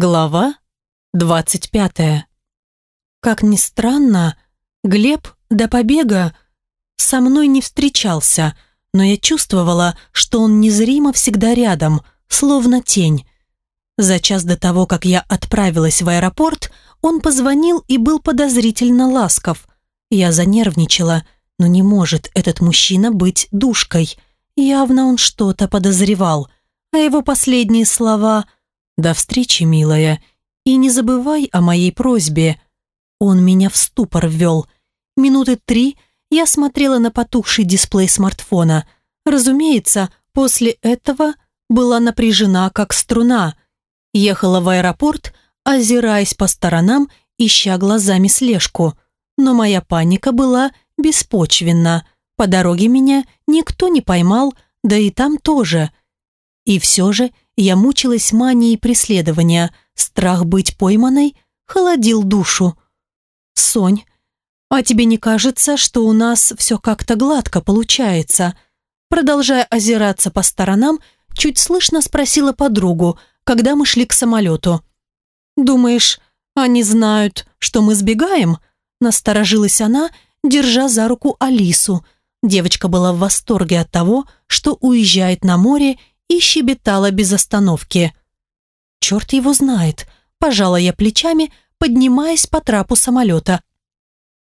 Глава 25. Как ни странно, Глеб до побега со мной не встречался, но я чувствовала, что он незримо всегда рядом, словно тень. За час до того, как я отправилась в аэропорт, он позвонил и был подозрительно ласков. Я занервничала, но не может этот мужчина быть душкой. Явно он что-то подозревал, а его последние слова – «До встречи, милая, и не забывай о моей просьбе». Он меня в ступор ввел. Минуты три я смотрела на потухший дисплей смартфона. Разумеется, после этого была напряжена, как струна. Ехала в аэропорт, озираясь по сторонам, ища глазами слежку. Но моя паника была беспочвенна. По дороге меня никто не поймал, да и там тоже. И все же я мучилась манией преследования. Страх быть пойманной холодил душу. «Сонь, а тебе не кажется, что у нас все как-то гладко получается?» Продолжая озираться по сторонам, чуть слышно спросила подругу, когда мы шли к самолету. «Думаешь, они знают, что мы сбегаем?» Насторожилась она, держа за руку Алису. Девочка была в восторге от того, что уезжает на море и щебетала без остановки. «Черт его знает», – пожала я плечами, поднимаясь по трапу самолета.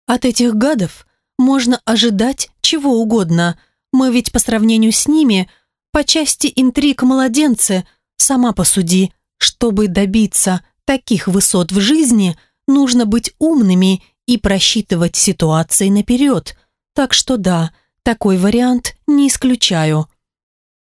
«От этих гадов можно ожидать чего угодно. Мы ведь по сравнению с ними, по части интриг младенцы, сама посуди. Чтобы добиться таких высот в жизни, нужно быть умными и просчитывать ситуации наперед. Так что да, такой вариант не исключаю».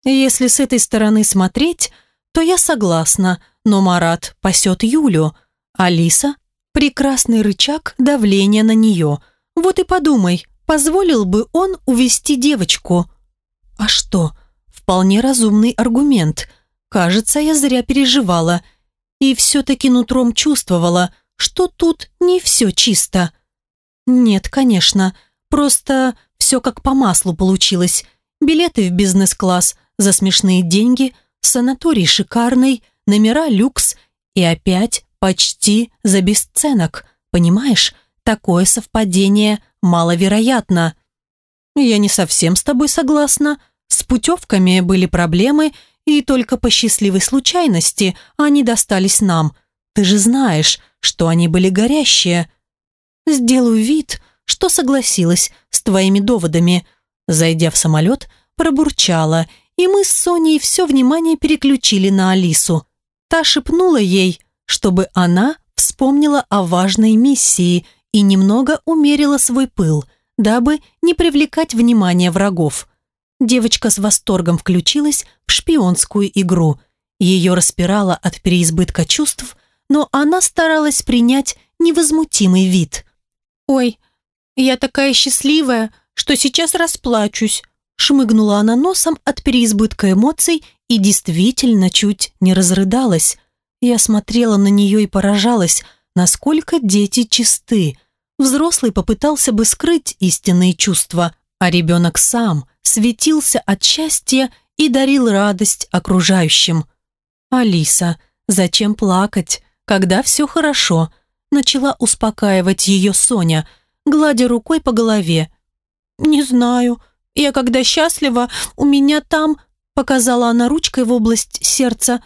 Если с этой стороны смотреть, то я согласна, но Марат пасет Юлю. Алиса – прекрасный рычаг давления на нее. Вот и подумай, позволил бы он увести девочку? А что? Вполне разумный аргумент. Кажется, я зря переживала. И все-таки нутром чувствовала, что тут не все чисто. Нет, конечно, просто все как по маслу получилось. Билеты в бизнес-класс – за смешные деньги, санаторий шикарный, номера люкс и опять почти за бесценок. Понимаешь, такое совпадение маловероятно. Я не совсем с тобой согласна. С путевками были проблемы, и только по счастливой случайности они достались нам. Ты же знаешь, что они были горящие. Сделаю вид, что согласилась с твоими доводами. Зайдя в самолет, пробурчала и мы с Соней все внимание переключили на Алису. Та шепнула ей, чтобы она вспомнила о важной миссии и немного умерила свой пыл, дабы не привлекать внимание врагов. Девочка с восторгом включилась в шпионскую игру. Ее распирало от переизбытка чувств, но она старалась принять невозмутимый вид. «Ой, я такая счастливая, что сейчас расплачусь», Шмыгнула она носом от переизбытка эмоций и действительно чуть не разрыдалась. Я смотрела на нее и поражалась, насколько дети чисты. Взрослый попытался бы скрыть истинные чувства, а ребенок сам светился от счастья и дарил радость окружающим. «Алиса, зачем плакать, когда все хорошо?» начала успокаивать ее Соня, гладя рукой по голове. «Не знаю», я когда счастлива, у меня там, показала она ручкой в область сердца,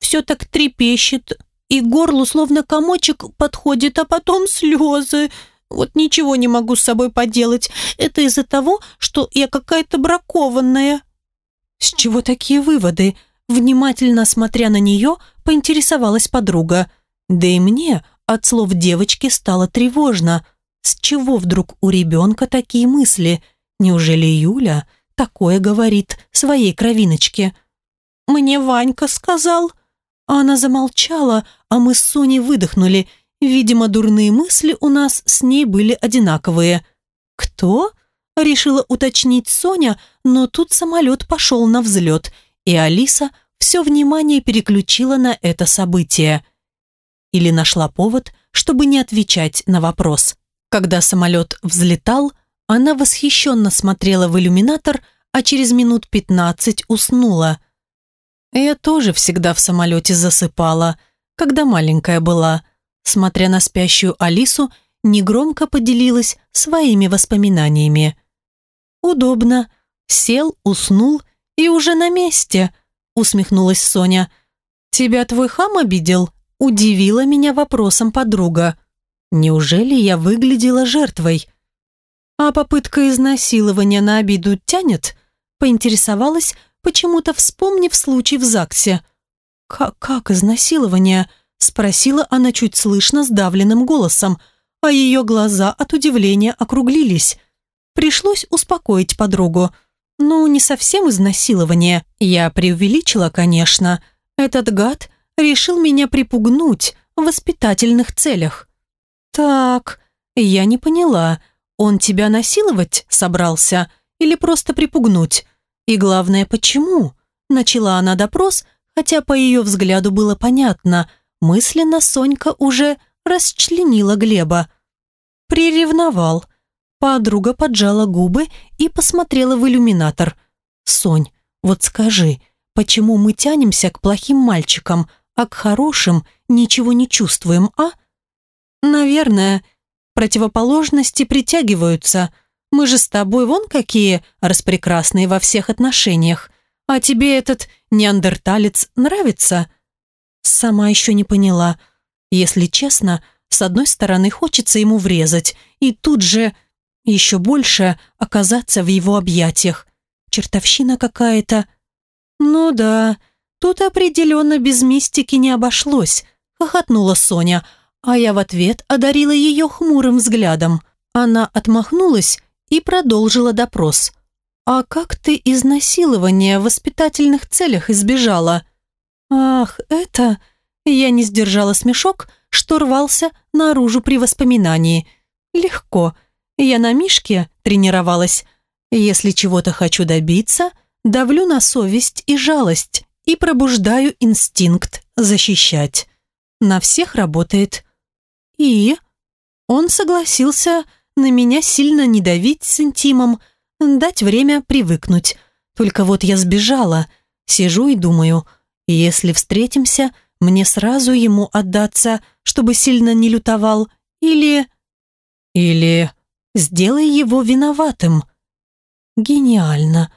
все так трепещет, и горлу словно комочек подходит, а потом слезы. Вот ничего не могу с собой поделать. Это из-за того, что я какая-то бракованная. С чего такие выводы? Внимательно смотря на нее, поинтересовалась подруга. Да и мне от слов девочки стало тревожно. С чего вдруг у ребенка такие мысли – Неужели Юля такое говорит своей кровиночке? «Мне Ванька сказал». Она замолчала, а мы с Соней выдохнули. Видимо, дурные мысли у нас с ней были одинаковые. «Кто?» – решила уточнить Соня, но тут самолет пошел на взлет, и Алиса все внимание переключила на это событие. Или нашла повод, чтобы не отвечать на вопрос. Когда самолет взлетал – она восхищенно смотрела в иллюминатор, а через минут пятнадцать уснула. Я тоже всегда в самолете засыпала. когда маленькая была. Смотря на спящую Алису, негромко поделилась своими воспоминаниями. «Удобно. Сел, уснул и уже на месте», усмехнулась Соня. «Тебя твой хам обидел?» Удивила меня вопросом подруга. «Неужели я выглядела жертвой?» «А попытка изнасилования на обиду тянет?» Поинтересовалась, почему-то вспомнив случай в ЗАГСе. «Как, как изнасилование?» Спросила она чуть слышно сдавленным голосом, а ее глаза от удивления округлились. Пришлось успокоить подругу. Ну, не совсем изнасилование. Я преувеличила, конечно. Этот гад решил меня припугнуть в воспитательных целях. Так, я не поняла, он тебя насиловать собрался или просто припугнуть? И главное, почему? Начала она допрос, хотя по ее взгляду было понятно, мысленно Сонька уже расчленила Глеба. Приревновал. Подруга поджала губы и посмотрела в иллюминатор. «Сонь, вот скажи, почему мы тянемся к плохим мальчикам, а к хорошим ничего не чувствуем, а?» «Наверное, противоположности притягиваются. Мы же с тобой вон какие распрекрасные во всех отношениях. А тебе этот неандерталец нравится?» Сама еще не поняла. Если честно, с одной стороны хочется ему врезать, и тут же еще больше оказаться в его объятиях. Чертовщина какая-то. Ну да, тут определенно без мистики не обошлось, хохотнула Соня, а я в ответ одарила ее хмурым взглядом. Она отмахнулась и продолжила допрос. «А как ты изнасилования в воспитательных целях избежала?» «Ах, это...» Я не сдержала смешок, что рвался наружу при воспоминании. «Легко. Я на Мишке тренировалась. Если чего-то хочу добиться, давлю на совесть и жалость и пробуждаю инстинкт защищать. На всех работает. И он согласился на меня сильно не давить с интимом, дать время привыкнуть. Только вот я сбежала, сижу и думаю, если встретимся, мне сразу ему отдаться, чтобы сильно не лютовал, или... Или сделай его виноватым. Гениально.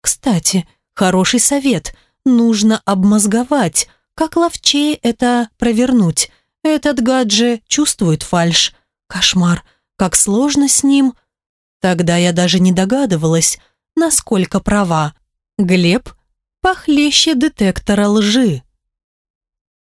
Кстати, хороший совет. Нужно обмозговать, как ловчее это провернуть. Этот гадже чувствует фальш. Кошмар, как сложно с ним. Тогда я даже не догадывалась, насколько права. Глеб похлеще детектора лжи.